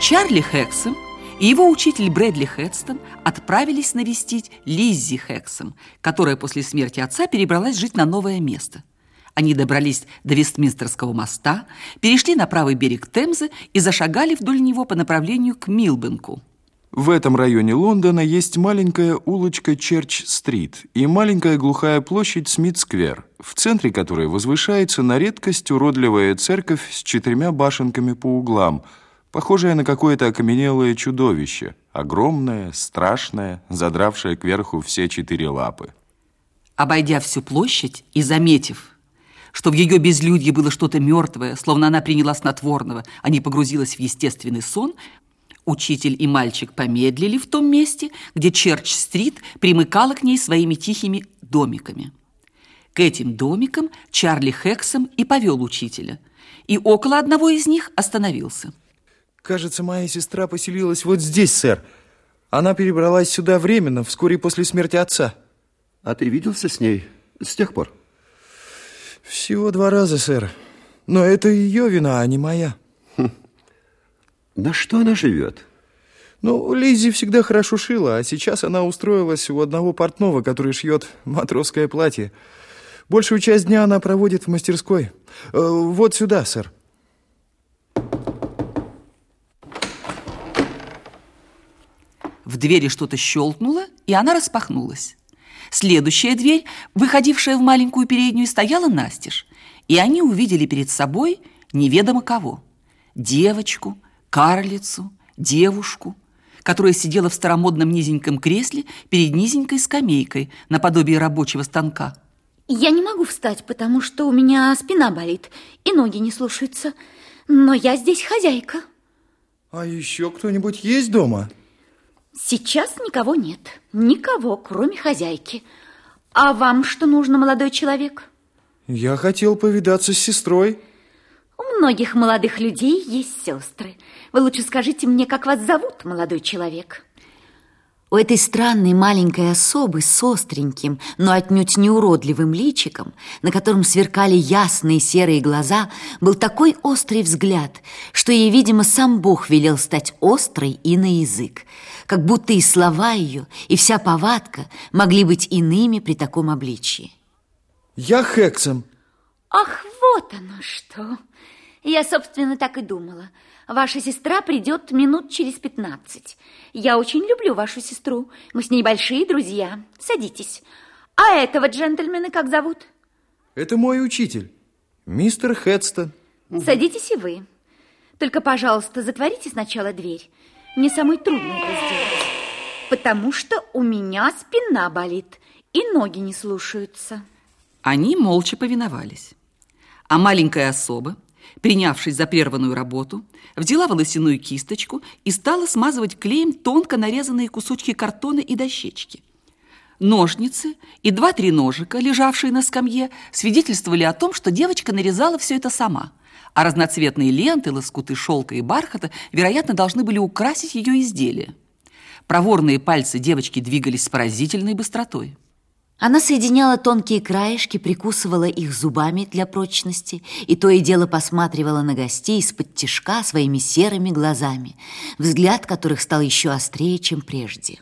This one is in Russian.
Чарли Хэксом и его учитель Брэдли Хедстон отправились навестить Лиззи Хэксом, которая после смерти отца перебралась жить на новое место. Они добрались до Вестминстерского моста, перешли на правый берег Темзы и зашагали вдоль него по направлению к Милбенку. В этом районе Лондона есть маленькая улочка Черч-стрит и маленькая глухая площадь Смит-сквер, в центре которой возвышается на редкость уродливая церковь с четырьмя башенками по углам, похожая на какое-то окаменелое чудовище, огромное, страшное, задравшее кверху все четыре лапы. Обойдя всю площадь и заметив, что в ее безлюдье было что-то мертвое, словно она приняла снотворного, а не погрузилась в естественный сон, Учитель и мальчик помедлили в том месте, где Черч-стрит примыкала к ней своими тихими домиками. К этим домикам Чарли Хексом и повел учителя, и около одного из них остановился. Кажется, моя сестра поселилась вот здесь, сэр. Она перебралась сюда временно, вскоре после смерти отца. А ты виделся с ней с тех пор? Всего два раза, сэр. Но это ее вина, а не моя. На что она живет? Ну, Лиззи всегда хорошо шила, а сейчас она устроилась у одного портного, который шьет матросское платье. Большую часть дня она проводит в мастерской. Э, вот сюда, сэр. В двери что-то щелкнуло, и она распахнулась. Следующая дверь, выходившая в маленькую переднюю, стояла настежь, и они увидели перед собой неведомо кого. Девочку, карлицу, девушку, которая сидела в старомодном низеньком кресле перед низенькой скамейкой наподобие рабочего станка. Я не могу встать, потому что у меня спина болит и ноги не слушаются. Но я здесь хозяйка. А еще кто-нибудь есть дома? Сейчас никого нет. Никого, кроме хозяйки. А вам что нужно, молодой человек? Я хотел повидаться с сестрой. У многих молодых людей есть сестры. Вы лучше скажите мне, как вас зовут, молодой человек? У этой странной маленькой особы с остреньким, но отнюдь не уродливым личиком, на котором сверкали ясные серые глаза, был такой острый взгляд, что ей, видимо, сам Бог велел стать острой и на язык, как будто и слова ее, и вся повадка могли быть иными при таком обличии. Я Хексом. Ах, вот оно что! Я, собственно, так и думала. Ваша сестра придет минут через пятнадцать. Я очень люблю вашу сестру. Мы с ней большие друзья. Садитесь. А этого джентльмена как зовут? Это мой учитель, мистер Хедстон. Садитесь и вы. Только, пожалуйста, затворите сначала дверь. Мне самой трудно это сделать, потому что у меня спина болит и ноги не слушаются. Они молча повиновались. А маленькая особа, принявшись за прерванную работу, взяла волосяную кисточку и стала смазывать клеем тонко нарезанные кусочки картона и дощечки. Ножницы и два-три ножика, лежавшие на скамье, свидетельствовали о том, что девочка нарезала все это сама, а разноцветные ленты, лоскуты шелка и бархата, вероятно, должны были украсить ее изделие. Проворные пальцы девочки двигались с поразительной быстротой. Она соединяла тонкие краешки, прикусывала их зубами для прочности и то и дело посматривала на гостей из-под тишка своими серыми глазами, взгляд которых стал еще острее, чем прежде.